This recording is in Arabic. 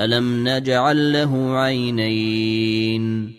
ألم نجعل له عينين